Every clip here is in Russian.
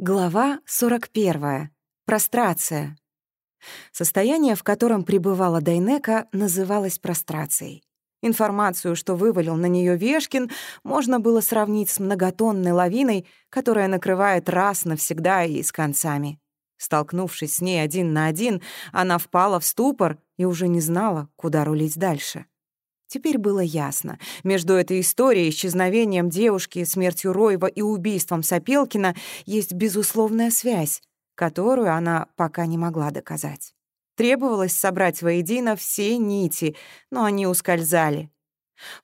Глава 41. Прострация. Состояние, в котором пребывала Дайнека, называлось прострацией. Информацию, что вывалил на нее Вешкин, можно было сравнить с многотонной лавиной, которая накрывает раз навсегда и с концами. Столкнувшись с ней один на один, она впала в ступор и уже не знала, куда рулить дальше. Теперь было ясно. Между этой историей, исчезновением девушки, смертью Роева и убийством Сапелкина есть безусловная связь, которую она пока не могла доказать. Требовалось собрать воедино все нити, но они ускользали.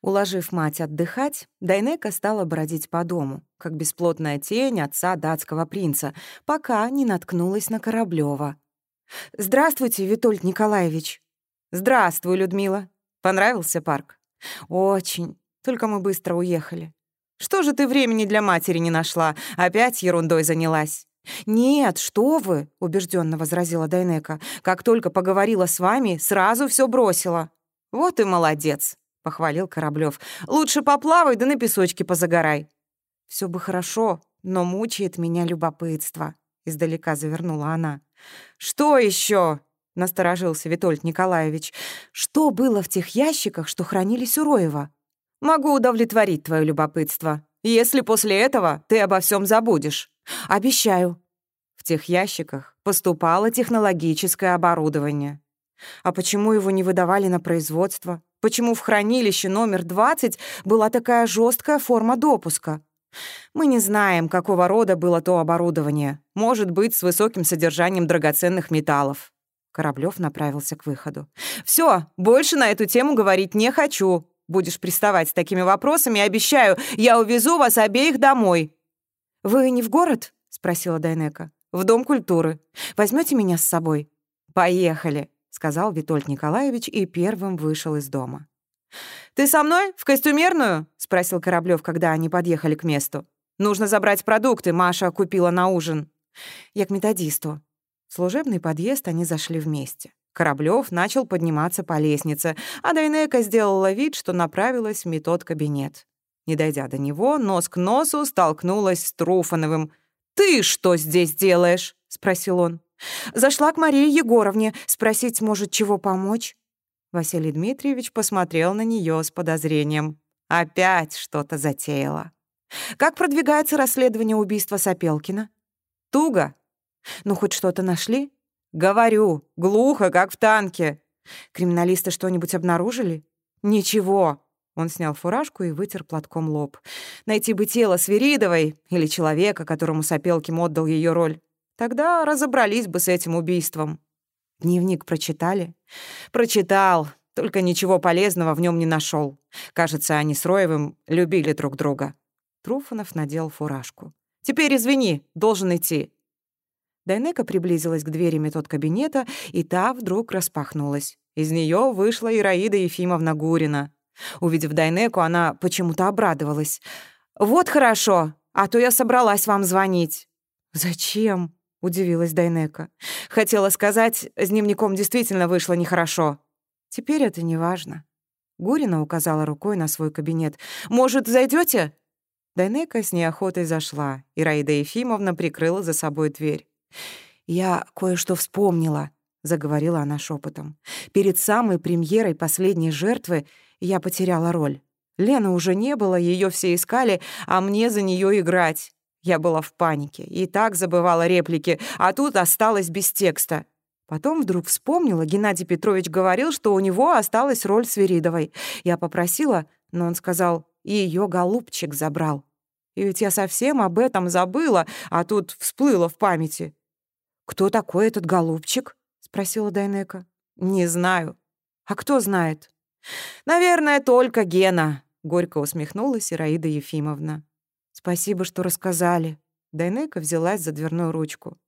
Уложив мать отдыхать, Дайнека стала бродить по дому, как бесплотная тень отца датского принца, пока не наткнулась на Кораблёва. «Здравствуйте, Витольд Николаевич!» «Здравствуй, Людмила!» Понравился парк? Очень. Только мы быстро уехали. Что же ты времени для матери не нашла? Опять ерундой занялась? «Нет, что вы!» — убежденно возразила Дайнека. «Как только поговорила с вами, сразу все бросила». «Вот и молодец!» — похвалил Кораблёв. «Лучше поплавай, да на песочке позагорай». Все бы хорошо, но мучает меня любопытство», — издалека завернула она. «Что еще? — насторожился Витольд Николаевич. «Что было в тех ящиках, что хранились у Роева?» «Могу удовлетворить твое любопытство, если после этого ты обо всем забудешь. Обещаю». В тех ящиках поступало технологическое оборудование. А почему его не выдавали на производство? Почему в хранилище номер 20 была такая жесткая форма допуска? Мы не знаем, какого рода было то оборудование. Может быть, с высоким содержанием драгоценных металлов. Кораблёв направился к выходу. «Всё, больше на эту тему говорить не хочу. Будешь приставать с такими вопросами, обещаю, я увезу вас обеих домой». «Вы не в город?» — спросила Дайнека. «В Дом культуры. Возьмёте меня с собой?» «Поехали», — сказал Витольд Николаевич и первым вышел из дома. «Ты со мной? В костюмерную?» — спросил Кораблёв, когда они подъехали к месту. «Нужно забрать продукты, Маша купила на ужин». «Я к методисту», служебный подъезд они зашли вместе. Кораблёв начал подниматься по лестнице, а Дайнека сделала вид, что направилась в метод-кабинет. Не дойдя до него, нос к носу столкнулась с Труфановым. «Ты что здесь делаешь?» — спросил он. «Зашла к Марии Егоровне, спросить, может, чего помочь?» Василий Дмитриевич посмотрел на неё с подозрением. Опять что-то затеяла. «Как продвигается расследование убийства Сапелкина?» «Туго», ну, хоть что-то нашли? Говорю, глухо, как в танке. Криминалисты что-нибудь обнаружили? Ничего. Он снял фуражку и вытер платком лоб. Найти бы тело Свиридовой или человека, которому Сапелкин отдал ее роль. Тогда разобрались бы с этим убийством. Дневник прочитали? Прочитал, только ничего полезного в нем не нашел. Кажется, они с Роевым любили друг друга. Труфанов надел фуражку. «Теперь извини, должен идти. Дайнека приблизилась к двери метод кабинета, и та вдруг распахнулась. Из нее вышла Ираида Ефимовна Гурина. Увидев Дайнеку, она почему-то обрадовалась. «Вот хорошо, а то я собралась вам звонить». «Зачем?» — удивилась Дайнека. «Хотела сказать, с дневником действительно вышло нехорошо». «Теперь это не важно». Гурина указала рукой на свой кабинет. «Может, зайдете? Дайнека с неохотой зашла, и Раида Ефимовна прикрыла за собой дверь. «Я кое-что вспомнила», — заговорила она шепотом. «Перед самой премьерой последней жертвы я потеряла роль. Лены уже не было, ее все искали, а мне за нее играть. Я была в панике и так забывала реплики, а тут осталась без текста. Потом вдруг вспомнила, Геннадий Петрович говорил, что у него осталась роль Свиридовой. Я попросила, но он сказал, и ее голубчик забрал. И ведь я совсем об этом забыла, а тут всплыло в памяти. «Кто такой этот голубчик?» — спросила Дайнека. «Не знаю». «А кто знает?» «Наверное, только Гена», — горько усмехнулась Ираида Ефимовна. «Спасибо, что рассказали». Дайнека взялась за дверную ручку.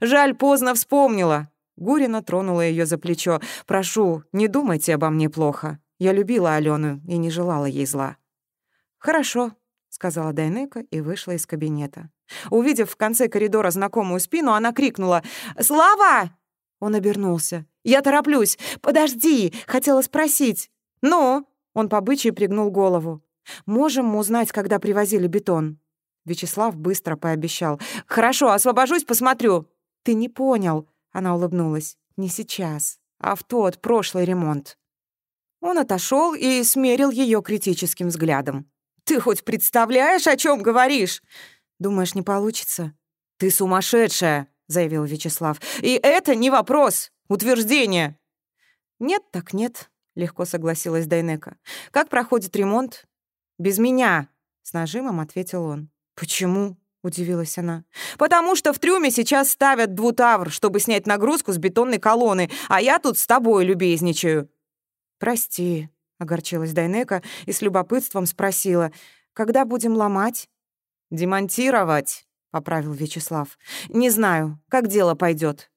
«Жаль, поздно вспомнила». Гурина тронула ее за плечо. «Прошу, не думайте обо мне плохо. Я любила Алену и не желала ей зла». «Хорошо», — сказала Дайнека и вышла из кабинета. Увидев в конце коридора знакомую спину, она крикнула «Слава!» Он обернулся. «Я тороплюсь! Подожди! Хотела спросить!» «Ну?» Он по пригнул голову. «Можем узнать, когда привозили бетон?» Вячеслав быстро пообещал. «Хорошо, освобожусь, посмотрю». «Ты не понял», — она улыбнулась. «Не сейчас, а в тот прошлый ремонт». Он отошел и смерил ее критическим взглядом. «Ты хоть представляешь, о чем говоришь?» «Думаешь, не получится?» «Ты сумасшедшая!» — заявил Вячеслав. «И это не вопрос, утверждение!» «Нет так нет», — легко согласилась Дайнека. «Как проходит ремонт?» «Без меня», — с нажимом ответил он. «Почему?» — удивилась она. «Потому что в трюме сейчас ставят двутавр, чтобы снять нагрузку с бетонной колонны, а я тут с тобой любезничаю». «Прости», — огорчилась Дайнека и с любопытством спросила. «Когда будем ломать?» «Демонтировать», — поправил Вячеслав. «Не знаю, как дело пойдет.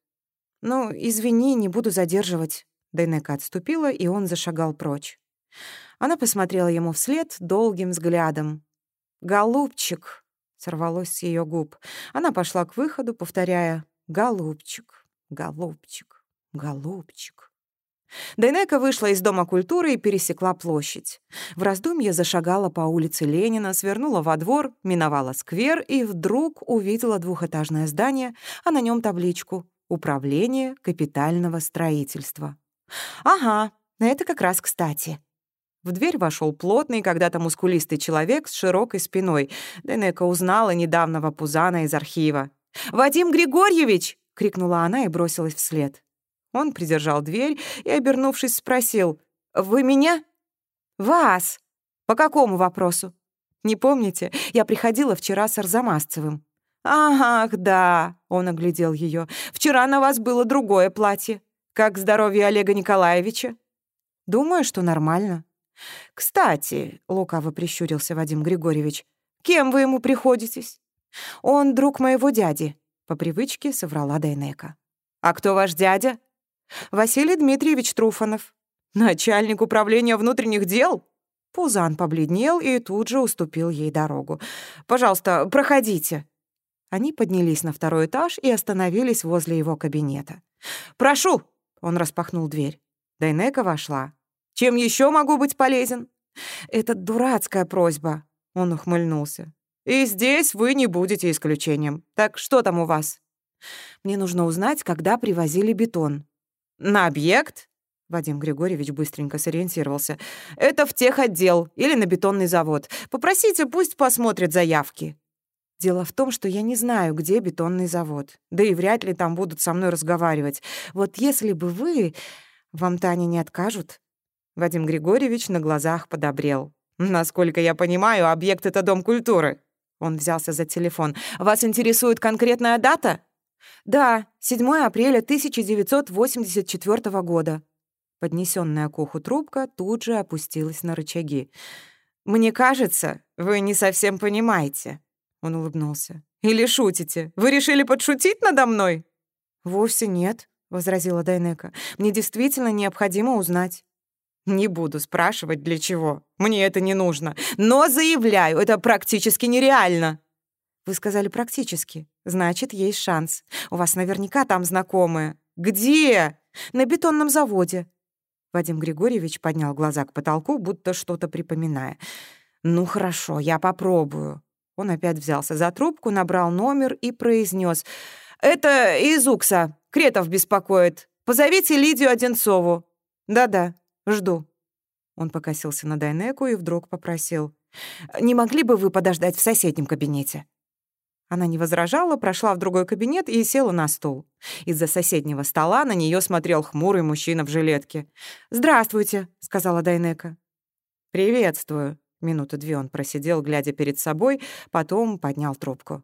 «Ну, извини, не буду задерживать». Дейнека отступила, и он зашагал прочь. Она посмотрела ему вслед долгим взглядом. «Голубчик!» — сорвалось с ее губ. Она пошла к выходу, повторяя «Голубчик, голубчик, голубчик». Дейнека вышла из Дома культуры и пересекла площадь. В раздумье зашагала по улице Ленина, свернула во двор, миновала сквер и вдруг увидела двухэтажное здание, а на нем табличку «Управление капитального строительства». «Ага, это как раз кстати». В дверь вошел плотный, когда-то мускулистый человек с широкой спиной. Денека узнала недавнего Пузана из архива. «Вадим Григорьевич!» — крикнула она и бросилась вслед. Он придержал дверь и, обернувшись, спросил. «Вы меня?» «Вас!» «По какому вопросу?» «Не помните? Я приходила вчера с Арзамасцевым». «Ах, да!» — он оглядел ее. «Вчера на вас было другое платье. Как здоровье Олега Николаевича?» «Думаю, что нормально». «Кстати», — лукаво прищурился Вадим Григорьевич, «кем вы ему приходитесь?» «Он друг моего дяди», — по привычке соврала Дайнека. «А кто ваш дядя?» «Василий Дмитриевич Труфанов». «Начальник управления внутренних дел?» Пузан побледнел и тут же уступил ей дорогу. «Пожалуйста, проходите». Они поднялись на второй этаж и остановились возле его кабинета. «Прошу!» — он распахнул дверь. Дайнека вошла. «Чем еще могу быть полезен?» «Это дурацкая просьба», — он ухмыльнулся. «И здесь вы не будете исключением. Так что там у вас?» «Мне нужно узнать, когда привозили бетон». «На объект?» Вадим Григорьевич быстренько сориентировался. «Это в техотдел или на бетонный завод. Попросите, пусть посмотрят заявки». Дело в том, что я не знаю, где бетонный завод. Да и вряд ли там будут со мной разговаривать. Вот если бы вы... Вам Таня не откажут?» Вадим Григорьевич на глазах подобрел. «Насколько я понимаю, объект — это Дом культуры». Он взялся за телефон. «Вас интересует конкретная дата?» «Да, 7 апреля 1984 года». Поднесенная к уху трубка тут же опустилась на рычаги. «Мне кажется, вы не совсем понимаете», он улыбнулся. «Или шутите? Вы решили подшутить надо мной?» «Вовсе нет», — возразила Дайнека. «Мне действительно необходимо узнать». «Не буду спрашивать, для чего. Мне это не нужно. Но заявляю, это практически нереально». «Вы сказали «практически». Значит, есть шанс. У вас наверняка там знакомые». «Где?» «На бетонном заводе». Вадим Григорьевич поднял глаза к потолку, будто что-то припоминая. «Ну хорошо, я попробую». Он опять взялся за трубку, набрал номер и произнес: «Это из Укса. Кретов беспокоит. Позовите Лидию Одинцову». «Да-да, жду». Он покосился на Дайнеку и вдруг попросил. «Не могли бы вы подождать в соседнем кабинете?» Она не возражала, прошла в другой кабинет и села на стул. Из-за соседнего стола на нее смотрел хмурый мужчина в жилетке. «Здравствуйте», — сказала Дайнека. «Приветствую», Минуты две он просидел, глядя перед собой, потом поднял трубку.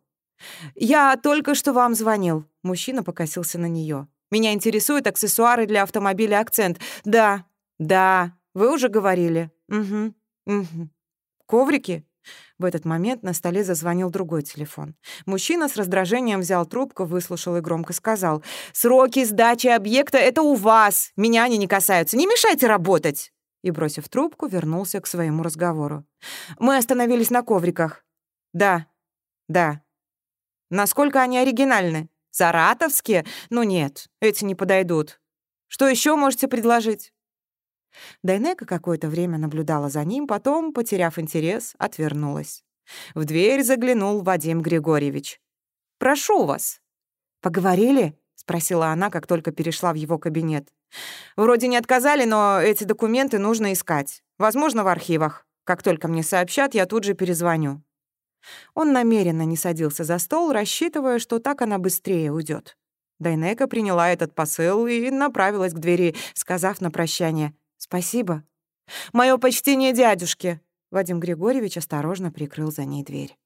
«Я только что вам звонил». Мужчина покосился на нее. «Меня интересуют аксессуары для автомобиля «Акцент». Да, да, вы уже говорили. Угу, угу. Коврики?» В этот момент на столе зазвонил другой телефон. Мужчина с раздражением взял трубку, выслушал и громко сказал. «Сроки сдачи объекта — это у вас. Меня они не касаются. Не мешайте работать!» и, бросив трубку, вернулся к своему разговору. «Мы остановились на ковриках». «Да, да». «Насколько они оригинальны? Саратовские? Ну нет, эти не подойдут. Что еще можете предложить?» Дайнека какое-то время наблюдала за ним, потом, потеряв интерес, отвернулась. В дверь заглянул Вадим Григорьевич. «Прошу вас». «Поговорили?» — спросила она, как только перешла в его кабинет. «Вроде не отказали, но эти документы нужно искать. Возможно, в архивах. Как только мне сообщат, я тут же перезвоню». Он намеренно не садился за стол, рассчитывая, что так она быстрее уйдет. Дайнека приняла этот посыл и направилась к двери, сказав на прощание «Спасибо». «Моё почтение дядюшке!» Вадим Григорьевич осторожно прикрыл за ней дверь.